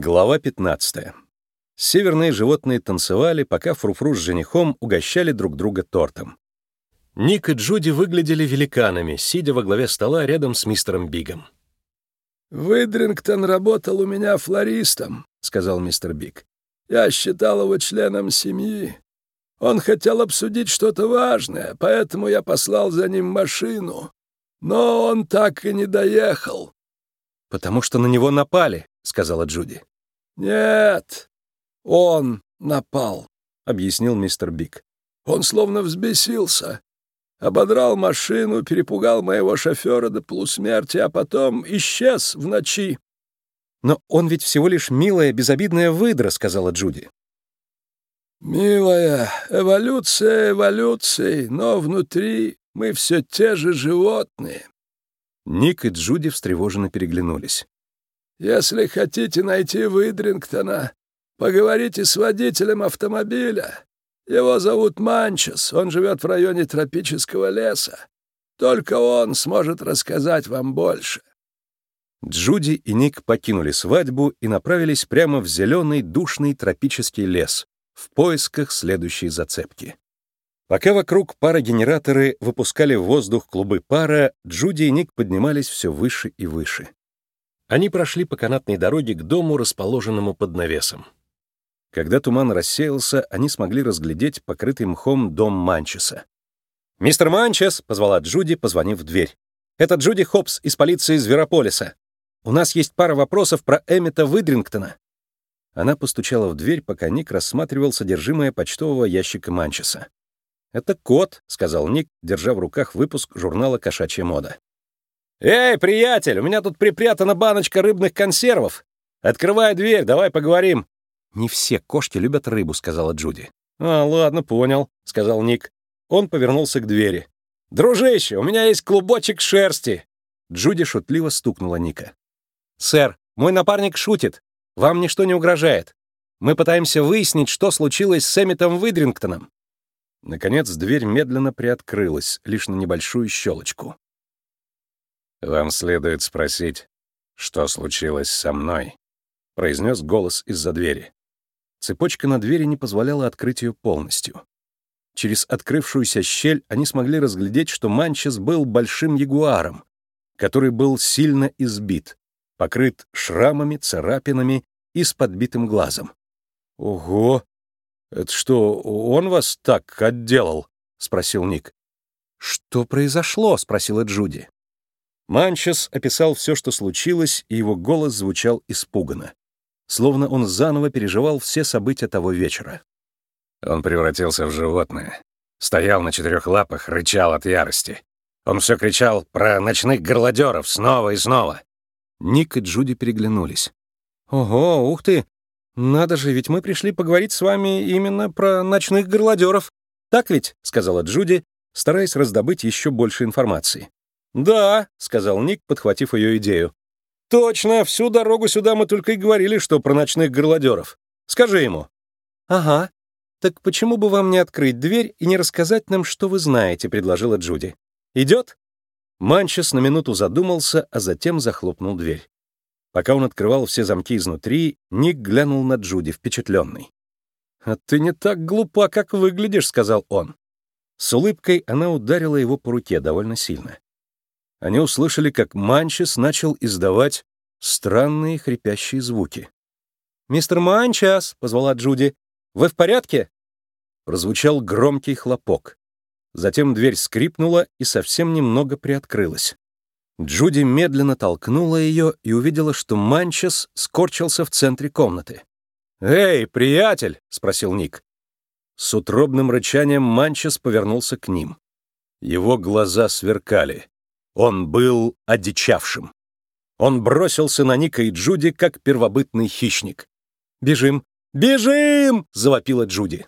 Глава 15. Северные животные танцевали, пока Фруфру с женихом угощали друг друга тортом. Ник и Джуди выглядели великанами, сидя во главе стола рядом с мистером Бигом. «Выдрингтон работал у меня флористом», — сказал мистер Биг. «Я считал его членом семьи. Он хотел обсудить что-то важное, поэтому я послал за ним машину. Но он так и не доехал». «Потому что на него напали», — сказала Джуди. «Нет, он напал», — объяснил мистер Биг. «Он словно взбесился. Ободрал машину, перепугал моего шофера до полусмерти, а потом исчез в ночи». «Но он ведь всего лишь милая, безобидная выдра», — сказала Джуди. «Милая, эволюция эволюцией, но внутри мы все те же животные». Ник и Джуди встревоженно переглянулись. Если хотите найти Выдрингтона, поговорите с водителем автомобиля. Его зовут Манчес, он живет в районе тропического леса. Только он сможет рассказать вам больше». Джуди и Ник покинули свадьбу и направились прямо в зеленый душный тропический лес в поисках следующей зацепки. Пока вокруг парогенераторы выпускали в воздух клубы пара, Джуди и Ник поднимались все выше и выше. Они прошли по канатной дороге к дому, расположенному под навесом. Когда туман рассеялся, они смогли разглядеть покрытый мхом дом Манчеса. «Мистер Манчес!» — позвала Джуди, позвонив в дверь. «Это Джуди Хопс из полиции Зверополиса. У нас есть пара вопросов про Эммета Выдрингтона». Она постучала в дверь, пока Ник рассматривал содержимое почтового ящика Манчеса. «Это кот», — сказал Ник, держа в руках выпуск журнала «Кошачья мода». «Эй, приятель, у меня тут припрятана баночка рыбных консервов. Открывай дверь, давай поговорим». «Не все кошки любят рыбу», — сказала Джуди. «А, ладно, понял», — сказал Ник. Он повернулся к двери. «Дружище, у меня есть клубочек шерсти!» Джуди шутливо стукнула Ника. «Сэр, мой напарник шутит. Вам ничто не угрожает. Мы пытаемся выяснить, что случилось с Эмитом Выдрингтоном». Наконец дверь медленно приоткрылась, лишь на небольшую щелочку. «Вам следует спросить, что случилось со мной?» — произнес голос из-за двери. Цепочка на двери не позволяла открыть ее полностью. Через открывшуюся щель они смогли разглядеть, что Манчес был большим ягуаром, который был сильно избит, покрыт шрамами, царапинами и с подбитым глазом. «Ого! Это что, он вас так отделал?» — спросил Ник. «Что произошло?» — спросила Джуди. Манчес описал все, что случилось, и его голос звучал испуганно. Словно он заново переживал все события того вечера. Он превратился в животное. Стоял на четырех лапах, рычал от ярости. Он все кричал про ночных горлодеров снова и снова. Ник и Джуди переглянулись. «Ого, ух ты! Надо же, ведь мы пришли поговорить с вами именно про ночных горлодеров. Так ведь?» — сказала Джуди, стараясь раздобыть еще больше информации. «Да», — сказал Ник, подхватив ее идею. «Точно, всю дорогу сюда мы только и говорили, что про ночных горлодеров. Скажи ему». «Ага. Так почему бы вам не открыть дверь и не рассказать нам, что вы знаете?» — предложила Джуди. «Идет?» Манчес на минуту задумался, а затем захлопнул дверь. Пока он открывал все замки изнутри, Ник глянул на Джуди, впечатленный. «А ты не так глупа, как выглядишь», — сказал он. С улыбкой она ударила его по руке довольно сильно они услышали, как Манчес начал издавать странные хрипящие звуки. «Мистер Манчас!» — позвала Джуди. «Вы в порядке?» Прозвучал громкий хлопок. Затем дверь скрипнула и совсем немного приоткрылась. Джуди медленно толкнула ее и увидела, что Манчес скорчился в центре комнаты. «Эй, приятель!» — спросил Ник. С утробным рычанием Манчес повернулся к ним. Его глаза сверкали. Он был одичавшим. Он бросился на Ника и Джуди, как первобытный хищник. «Бежим! Бежим!» — завопила Джуди.